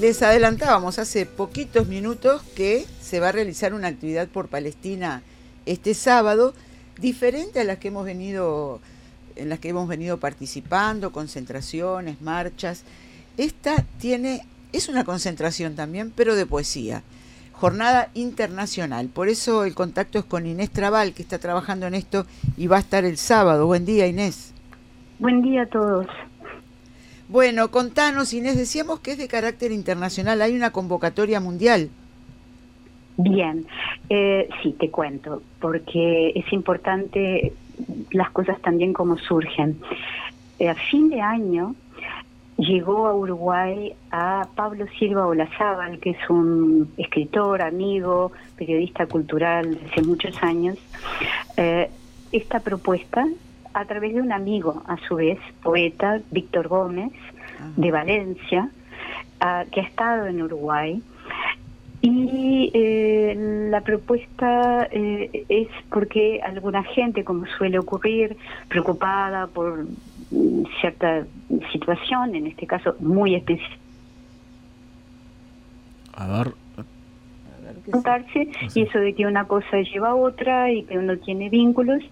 Les adelantábamos hace poquitos minutos que se va a realizar una actividad por Palestina este sábado, diferente a las que hemos venido, en las que hemos venido participando, concentraciones, marchas. Esta tiene, es una concentración también, pero de poesía. Jornada internacional. Por eso el contacto es con Inés Trabal, que está trabajando en esto y va a estar el sábado. Buen día, Inés. Buen día a todos. Bueno, contanos, Inés, decíamos que es de carácter internacional, hay una convocatoria mundial. Bien, eh, sí, te cuento, porque es importante las cosas también como surgen. Eh, a fin de año llegó a Uruguay a Pablo Silva Olazábal, que es un escritor, amigo, periodista cultural de hace muchos años, eh, esta propuesta a través de un amigo, a su vez, poeta, Víctor Gómez, de Valencia, ah, que ha estado en Uruguay. Y eh, la propuesta eh, es porque alguna gente, como suele ocurrir, preocupada por mm, cierta situación, en este caso muy específica, a ver, y eso de que una cosa lleva a otra y que uno tiene vínculos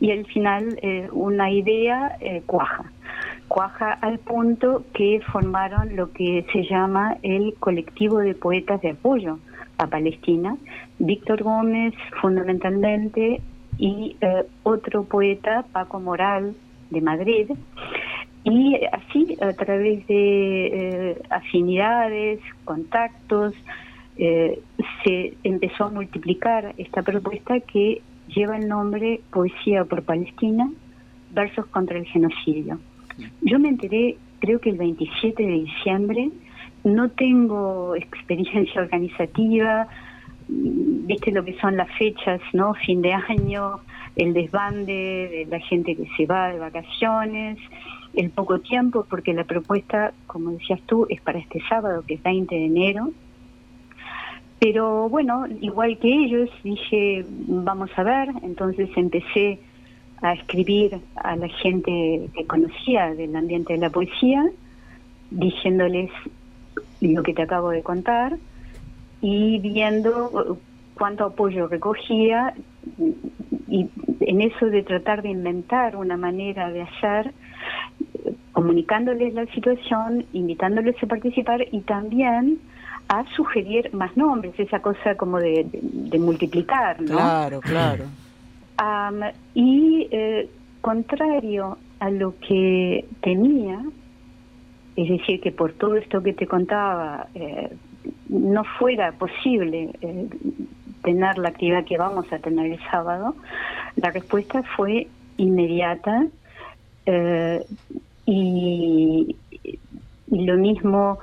y al final eh, una idea eh, cuaja. Cuaja al punto que formaron lo que se llama el colectivo de poetas de apoyo a Palestina, Víctor Gómez fundamentalmente y eh, otro poeta, Paco Moral, de Madrid, y así a través de afinidades, contactos, se empezó a multiplicar esta propuesta que lleva el nombre Poesía por Palestina, versos contra el genocidio. Yo me enteré, creo que el 27 de diciembre, no tengo experiencia organizativa, viste lo que son las fechas, ¿no? Fin de año, el desbande de la gente que se va de vacaciones, el poco tiempo, porque la propuesta, como decías tú, es para este sábado, que es 20 de enero, pero bueno, igual que ellos, dije, vamos a ver, entonces empecé a escribir a la gente que conocía del ambiente de la poesía, diciéndoles lo que te acabo de contar y viendo cuánto apoyo recogía y en eso de tratar de inventar una manera de hacer, comunicándoles la situación, invitándoles a participar y también a sugerir más nombres, esa cosa como de, multiplicar, ¿no? Claro, claro. y eh, contrario a lo que tenía, es decir, que por todo esto que te contaba eh, no fuera posible eh, tener la actividad que vamos a tener el sábado, la respuesta fue inmediata y, y, lo mismo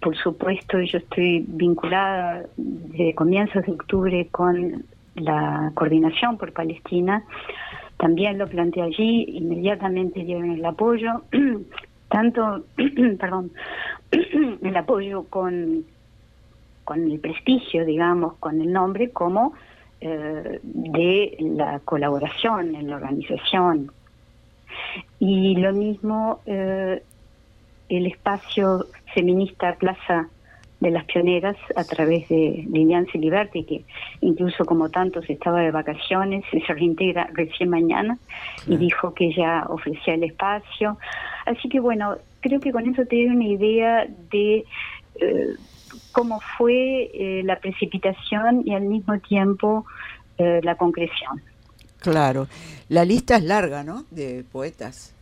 por supuesto, yo estoy vinculada desde comienzos de octubre con la coordinación por Palestina. También lo planteé allí, inmediatamente dieron el apoyo, tanto, perdón, el apoyo con, con el prestigio, digamos, con el nombre, como eh, de la colaboración en la organización. Y lo mismo eh, el espacio feminista Plaza de las Pioneras a través de Lilian Liberty, que incluso como tantos estaba de vacaciones, se reintegra recién mañana y dijo que ya ofrecía el espacio. Así que bueno, creo que con eso te doy una idea de eh, cómo fue eh, la precipitación y al mismo tiempo eh, la concreción. Claro, la lista es larga, ¿no? De poetas.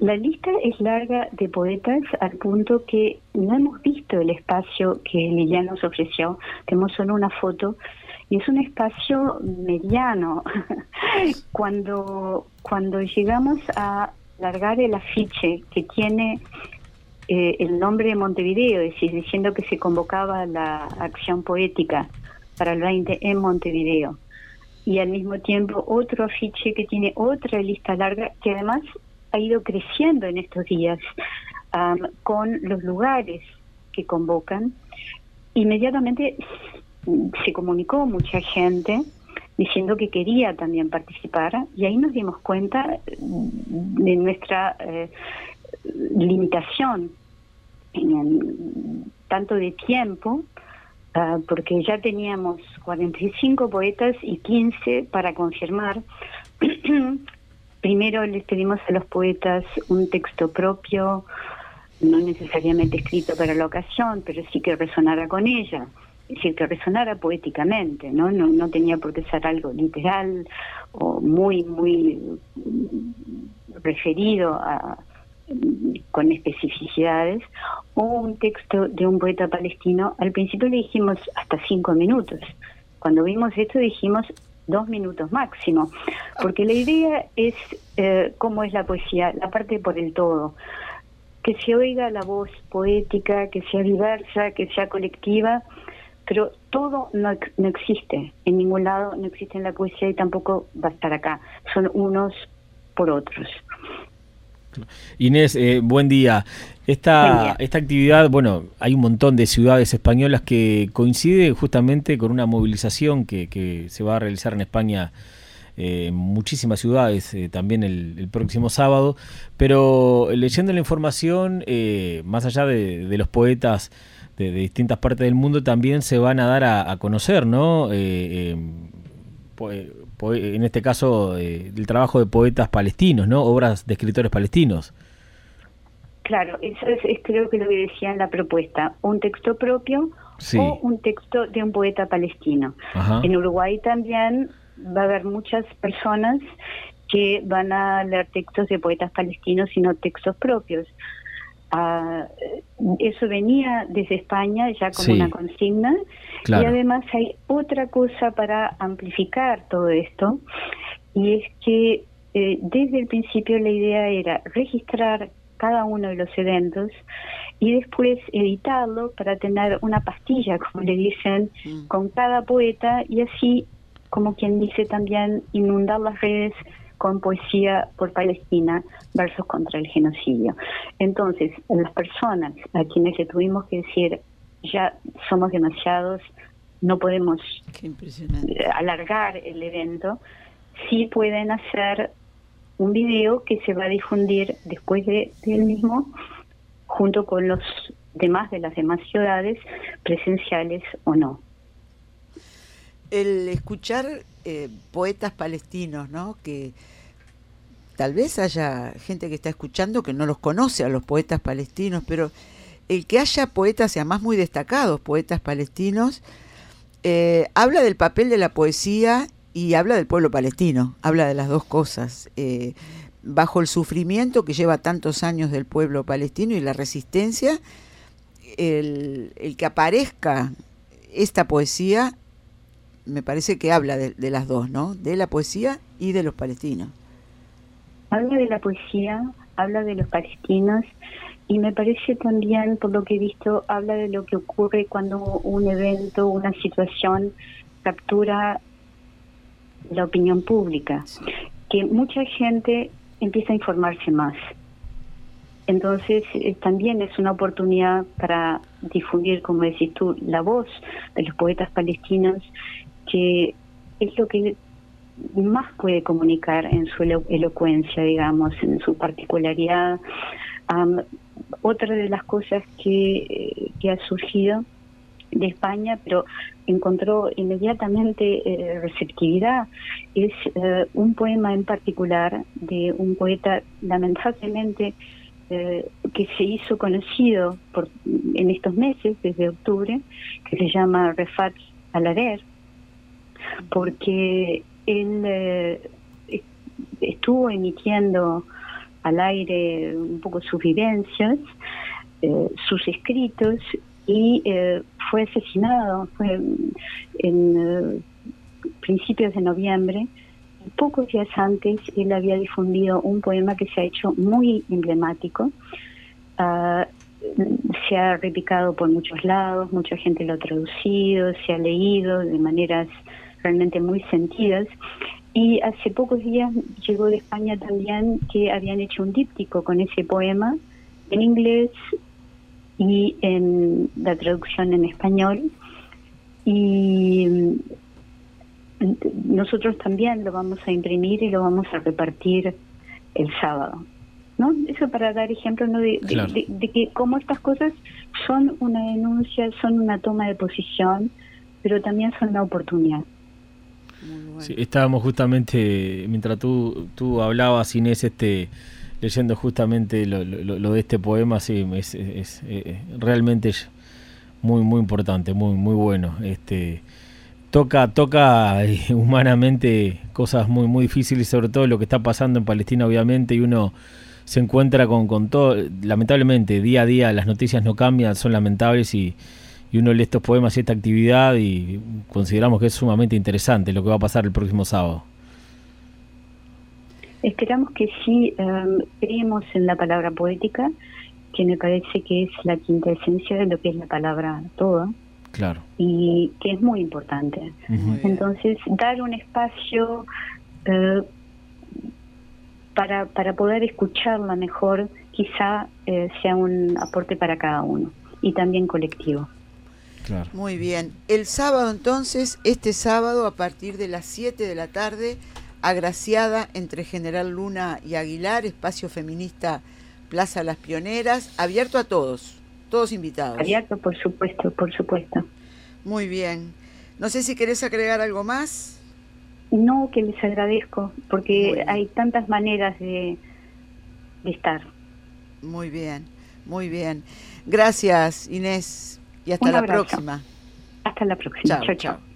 La lista es larga de poetas al punto que no hemos visto el espacio que Liliana nos ofreció, tenemos solo una foto y es un espacio mediano. cuando, cuando llegamos a largar el afiche que tiene eh, el nombre de Montevideo, es decir, diciendo que se convocaba la acción poética para el 20 en Montevideo, y al mismo tiempo otro afiche que tiene otra lista larga que además ha ido creciendo en estos días con los lugares que convocan. Inmediatamente se comunicó mucha gente diciendo que quería también participar y ahí nos dimos cuenta de nuestra eh, limitación en tanto de tiempo, ah, porque ya teníamos 45 poetas y 15 para confirmar. Primero les pedimos a los poetas un texto propio, no necesariamente escrito para la ocasión, pero sí que resonara con ella, es decir, que resonara poéticamente, ¿no? No, tenía por qué ser algo literal o muy, muy referido a, con especificidades, o un texto de un poeta palestino, al principio le dijimos hasta cinco minutos. Cuando vimos esto dijimos dos minutos máximo, porque la idea es eh, cómo es la poesía, la parte por el todo, que se oiga la voz poética, que sea diversa, que sea colectiva, pero todo no, no existe. En ningún lado, no existe en la poesía y tampoco va a estar acá, son unos por otros. Inés, eh, buen día. Esta, esta actividad, bueno, hay un montón de ciudades españolas que coincide justamente con una movilización que, que se va a realizar en España eh, en muchísimas ciudades eh, también el, próximo sábado, pero leyendo la información, más allá de, los poetas de, distintas partes del mundo, también se van a dar a, a conocer, ¿no? En este caso, eh, del trabajo de poetas palestinos, ¿no? Obras de escritores palestinos. Claro, eso es, creo que lo que decía en la propuesta, un texto propio o un texto de un poeta palestino. En Uruguay también va a haber muchas personas que van a leer textos de poetas palestinos y no textos propios. Ah, eso venía desde España ya como una consigna. Y además hay otra cosa para amplificar todo esto y es que eh, desde el principio la idea era registrar cada uno de los eventos y después editarlo para tener una pastilla, como le dicen, mm. con cada poeta y así, como quien dice también, inundar las redes con poesía por Palestina, versos contra el genocidio. Entonces, las personas a quienes le tuvimos que decir, ya somos demasiados, no podemos alargar el evento, sí pueden hacer un video que se va a difundir después de, del mismo, junto con los demás de las demás ciudades, presenciales o no. El escuchar eh, poetas palestinos, ¿no? Que tal vez haya gente que está escuchando que no los conoce a los poetas palestinos, pero el que haya poetas, y además muy destacados, poetas palestinos, eh, habla del papel de la poesía y habla del pueblo palestino, habla de las dos cosas. Eh, bajo el sufrimiento que lleva tantos años del pueblo palestino y la resistencia, el, el que aparezca esta poesía me parece que habla de, las dos, ¿no? De la poesía y de los palestinos. Habla de la poesía, habla de los palestinos y me parece también, por lo que he visto, habla de lo que ocurre cuando un evento, una situación captura la opinión pública, que mucha gente empieza a informarse más. Entonces, eh, también es una oportunidad para difundir, como decís tú, la voz de los poetas palestinos que es lo que más puede comunicar en su elocuencia, digamos, en su particularidad. otra de las cosas que, que, ha surgido de España, pero encontró inmediatamente eh, receptividad, es eh, un poema en particular de un poeta lamentablemente eh, que se hizo conocido por, en estos meses, desde octubre, que se llama Refat Alarer, porque él eh, estuvo emitiendo al aire un poco sus vivencias, eh, sus escritos y eh, fue asesinado en principios de noviembre. Pocos días antes él había difundido un poema que se ha hecho muy emblemático. Ah, se ha replicado por muchos lados, mucha gente lo ha traducido, se ha leído de maneras realmente muy sentidas. Y hace pocos días llegó de España también que habían hecho un díptico con ese poema en inglés y en la traducción en español. Y mm, nosotros también lo vamos a imprimir y lo vamos a repartir el sábado. ¿no? Eso para dar ejemplo ¿no? de, que como estas cosas son una denuncia, son una toma de posición, pero también son una oportunidad. Sí, estábamos justamente, mientras tú, tú hablabas, Inés, este, leyendo justamente lo, lo, de este poema, sí, es, es, eh, realmente muy, muy importante, muy, muy bueno. Este, toca, toca eh, humanamente cosas muy, muy difíciles, sobre todo lo que está pasando en Palestina, obviamente, y uno se encuentra con, con todo, lamentablemente, día a día las noticias no cambian, son lamentables y, y uno lee estos poemas y esta actividad y consideramos que es sumamente interesante lo que va a pasar el próximo sábado. Esperamos que sí um, creemos en la palabra poética, que me parece que es la quinta esencia de lo que es la palabra toda. Claro. Y que es muy importante. Entonces, dar un espacio uh, para, para poder escucharla mejor quizá eh, sea un aporte para cada uno y también colectivo. Claro. Muy bien. El sábado entonces, este sábado a partir de las 7 de la tarde, agraciada entre General Luna y Aguilar, espacio feminista Plaza Las Pioneras, abierto a todos, todos invitados. Abierto, por supuesto, por supuesto. Muy bien. No sé si querés agregar algo más. No, que les agradezco, porque hay tantas maneras de, de estar. Muy bien, muy bien. Gracias, Inés, y hasta la próxima. Hasta la próxima. chao. chao.